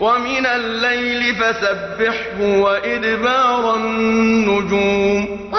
وَمِنَ اللَّيْلِ فَسَبِّحْهُ وَإِدْبَارَ النُّجُومِ.